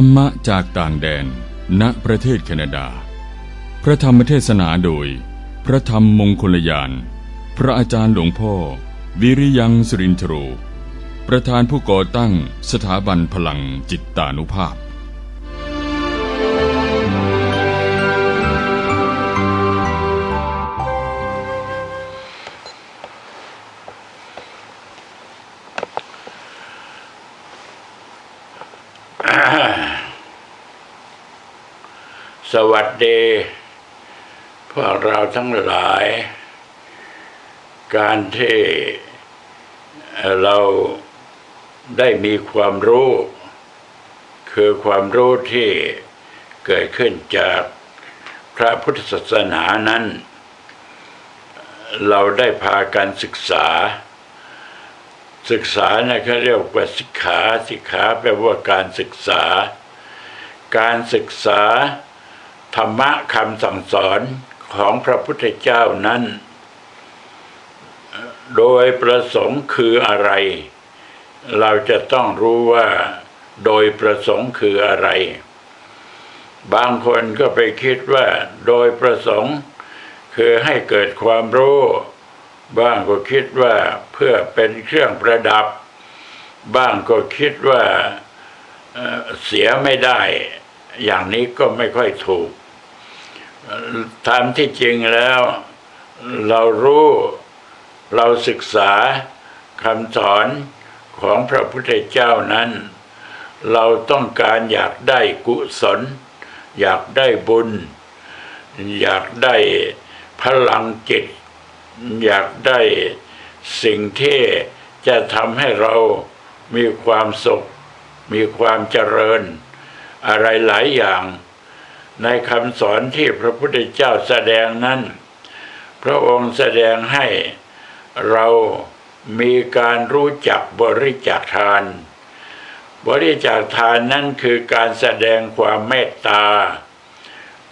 รรมะจากต่างแดน ณ ประเทศแคนาดา พระธรรมเทศนาโดย พระธรรมมงคลยาน พระอาจารย์หลวงพ่อ วิริยังสรินทรู ประธานผู้ก่อตั้งสถาบันพลังจิตตานุภาพ วัสดี พวกเราทั้งหลาย การที่เราได้มีความรู้ คือความรู้ที่เกิดขึ้นจากพระพุทธศาสนานั้น เราได้พากันศึกษา ศึกษาเนี่ยเขาเรียกว่าสิกขาสิกขาแปลว่าการศึกษา การศึกษา ธรรมะคำสั่งสอนของพระพุทธเจ้านั้น โดยประสงค์คืออะไร เราจะต้องรู้ว่าโดยประสงค์คืออะไร บางคนก็ไปคิดว่าโดยประสงค์คือให้เกิดความรู้ บ้างก็คิดว่าเพื่อเป็นเครื่องประดับ บ้างก็คิดว่าเอ่อเสียไม่ได้ อย่างนี้ก็ไม่ค่อยถูก ตามที่จริงแล้ว เรารู้เราศึกษาคำสอนของพระพุทธเจ้านั้น เราต้องการอยากได้กุศล อยากได้บุญ อยากได้พลังจิต อยากได้สิ่งที่จะทำให้เรามีความสุข มีความเจริญ อะไรหลายอย่าง ในคำสอนที่พระพุทธเจ้าแสดงนั้น พระองค์แสดงให้เรามีการรู้จักบริจาคทาน บริจาคทานนั่นคือการแสดงความเมตตา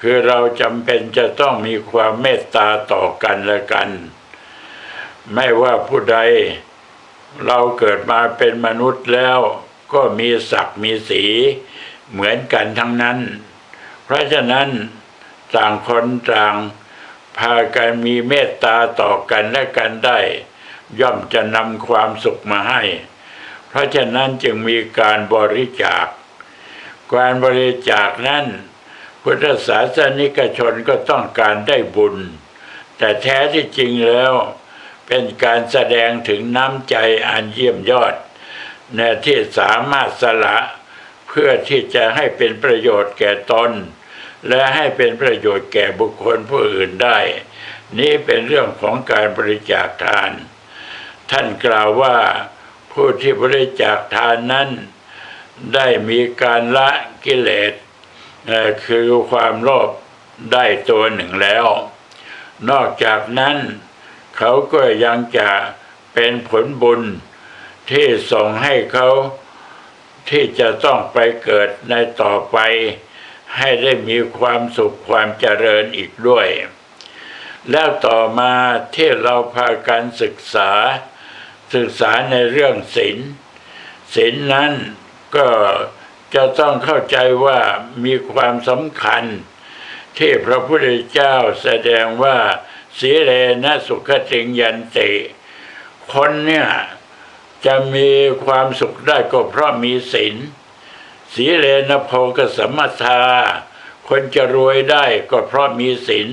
คือเราจำเป็นจะต้องมีความเมตตาต่อกันและกัน ไม่ว่าผู้ใดเราเกิดมาเป็นมนุษย์แล้วก็มีศักดิ์มีสีเหมือนกันทั้งนั้น เพราะฉะนั้นต่างคนต่างพากันมีเมตตาต่อกันและกันได้ ย่อมจะนำความสุขมาให้ เพราะฉะนั้นจึงมีการบริจาค การบริจาคนั้นพุทธศาสนิกชนก็ต้องการได้บุญ แต่แท้ที่จริงแล้วเป็นการแสดงถึงน้ำใจอันเยี่ยมยอด ในที่สามารถสละ พื่อที่จะให้เป็นประโยชน์แก่ตน และให้เป็นประโยชน์แก่บุคคลผู้อื่นได้ นี่เป็นเรื่องของการบริจาคทาน ท่านกล่าวว่าผู้ที่บริจาคทานนั้น ได้มีการละกิเลสคือความโลภได้ตัวหนึ่งแล้ว นอกจากนั้น เขาก็ยังจะเป็นผลบุญที่ส่งให้เขา ที่จะต้องไปเกิดในต่อไป ให้ได้มีความสุขความเจริญอีกด้วย แล้วต่อมาที่เราพากันศึกษา ศึกษาในเรื่องศีลศีลนั้นก็จะต้องเข้าใจว่ามีความสำคัญ ที่พระพุทธเจ้าแสดงว่าสีเลนะสุขติงยันติ คนเนี่ย จะมีความสุขได้ก็เพราะมีศีลสีเลนะโพกสัมมาทา คนจะรวยได้ก็เพราะมีศีล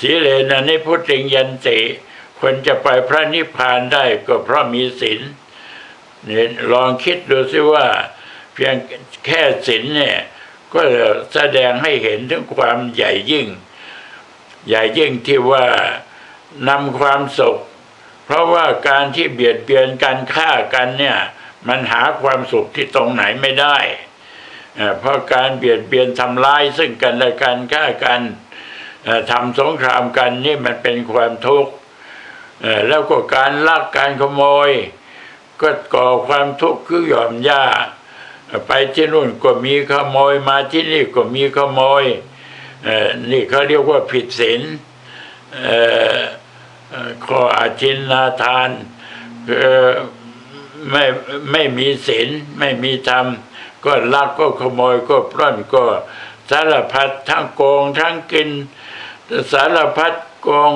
สีเลนะนิพุติงยันติ คนจะไปพระนิพพานได้ก็เพราะมีศีลเนี่ยลองคิดดูสิว่า เพียงแค่ศีลเนี่ยก็แสดงให้เห็นถึงความใหญ่ยิ่ง ใหญ่ยิ่งที่ว่านำความสุข เพราะว่าการที่เบียดเบียนกันฆ่ากันเนี่ย มันหาความสุขที่ตรงไหนไม่ได้เพราะการเบียดเบียนทำร้ายซึ่งกันและกันฆ่ากันทำสงครามกันนี่มันเป็นความทุกข์แล้วก็การลักการขโมย ก็ก่อความทุกข์คือหย่อมย่าไปที่นู่นก็มีขโมยมาที่นี่ก็มีขโมยนี่เขาเรียกว่าผิดศีล เอ่อเอ่อข้ออาชินนาทานไม่ไม่มีศีลไม่มีธรรม ก็ลักก็ขโมยก็ปล้นก็สารพัดทั้งโกงทั้งกิน สารพัดโกง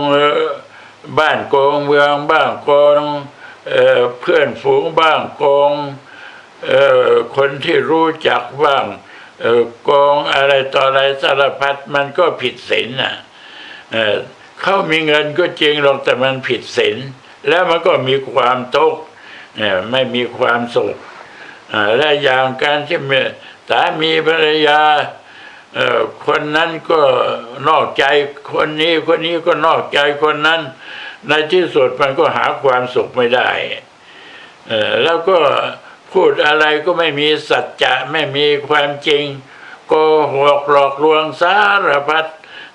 บ้านโกงเมืองบ้างโกงเพื่อนฝูงบ้างโกงคนที่รู้จักบ้างโกงอะไรต่ออะไรสารพัดมันก็ผิดศีลน่ะ เขามีเงินก็จริงหรอกแต่มันผิดศีลแล้วมันก็มีความทุกข์เอ่อไม่มีความสุขและอย่างการที่มีสามีภรรยาคนนั้นก็นอกใจคนนี้คนนี้ก็นอกใจคนนั้น ในที่สุดมันก็หาความสุขไม่ได้แล้วก็พูดอะไรก็ไม่มีสัจจะไม่มีความจริงโกหกหลอกลวงสารพัด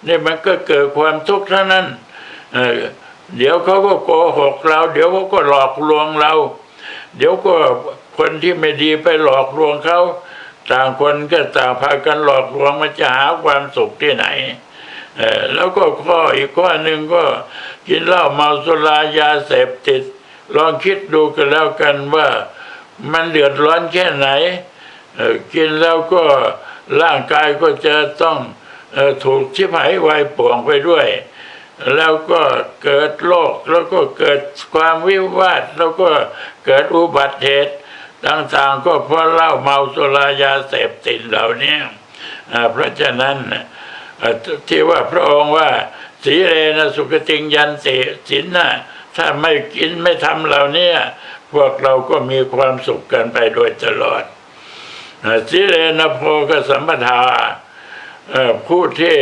นี่มันก็เกิดความทุกข์เท่านั้นเเดี๋ยวเขาก็โกหกเรา เดี๋ยวเขาก็หลอกลวงเรา เดี๋ยวก็คนที่ไม่ดีไปหลอกลวงเขาต่างคนก็ต่างพากันหลอกลวงมันจะหาความสุขที่ไหนเออแล้วก็ข้ออีกข้อหนึ่งก็กินเหล้าเมาสุรายาเสพติด ลองคิดดูกันแล้วกันว่ามันเดือดร้อนแค่ไหนกินแล้วก็ร่างกายก็จะต้อง ถูกชิบหายวายป่วงไปด้วย แล้วก็เกิดโรคแล้วก็เกิดความวิวาทแล้วก็เกิดอุบัติเหตุต่างๆก็เพราะเหล้าเมาสุรายาเสพติดเหล่านี้เพราะฉะนั้นที่ว่าพระองค์ว่าสีเลนะสุขติงยันติสินนะถ้าไม่กินไม่ทำเหล่านี้พวกเราก็มีความสุขกันไปโดยตลอดสีเลนะโพกสัมปทา ผู้ที่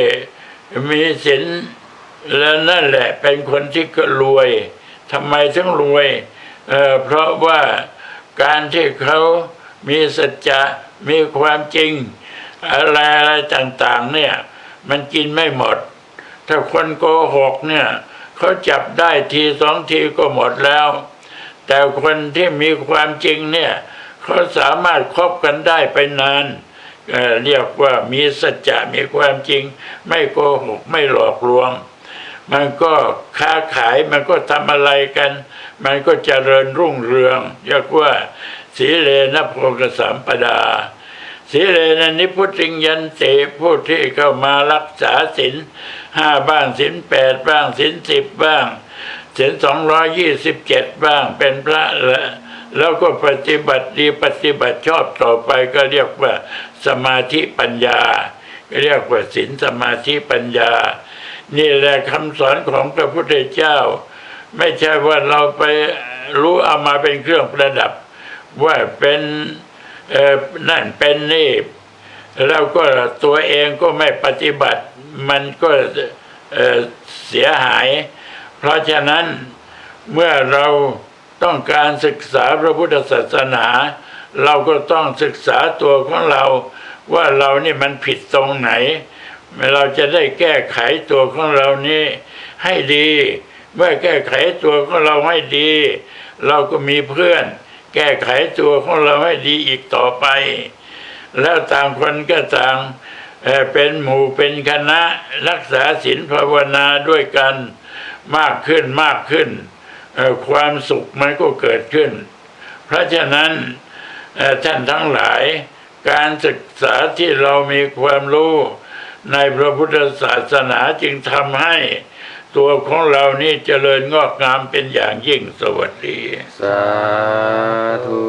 มีศีลแล้วนั่นแหละเป็นคนที่ก็รวยทำไมถึงรวยเเพราะว่าการที่เขามีสัจจะมีความจริง อะไรอะไรต่าง ๆ เนี่ย มันกินไม่หมด ถ้าคนโกหกเนี่ยเขาจับได้ทีสองทีก็หมดแล้ว แต่คนที่มีความจริงเนี่ยเขาสามารถคบกันได้ไปนาน เรียกว่ามีสัจจะมีความจริง ไม่โกหกไม่หลอกลวง มันก็ค้าขายมันก็ทำอะไรกัน มันก็เจริญรุ่งเรืองเรียกว่าสีเลนะโพกสัมปดาสีเลนะนิพุติงยันติผู้ที่เข้ามารักษาศีลห้าบ้างศีลแปดบ้างศีลสิบบ้างศีลสองร้อยยี่สิบเจ็ดบ้างเป็นพระแล้ว แล้วก็ปฏิบัติดีปฏิบัติชอบต่อไปก็เรียกว่าสมาธิปัญญา เรียกว่าศีลสมาธิปัญญา นี่แหละคำสอนของพระพุทธเจ้า ไม่ใช่ว่าเราไปรู้เอามาเป็นเครื่องประดับ ว่าเป็นเอ่อนั่นเป็นนี่ แล้วก็ตัวเองก็ไม่ปฏิบัติมันก็เสียหาย เพราะฉะนั้นเมื่อเรา ต้องการศึกษาพระพุทธศาสนา เราก็ต้องศึกษาตัวของเรา ว่าเรานี่มันผิดตรงไหน เราจะได้แก้ไขตัวของเรานี่ให้ดี เมื่อแก้ไขตัวของเราให้ดี เราก็มีเพื่อน แก้ไขตัวของเราให้ดีอีกต่อไป แล้วต่างคนก็ต่างเอ่เป็นหมู่เป็นคณะรักษาศีลภาวนาด้วยกันมากขึ้นมากขึ้น ความสุขมันก็เกิดขึ้น เพราะฉะนั้นท่านทั้งหลาย การศึกษาที่เรามีความรู้ในพระพุทธศาสนาจึงทำให้ตัวของเรานี่เจริญงอกงามเป็นอย่างยิ่งสวัสดี สาธุ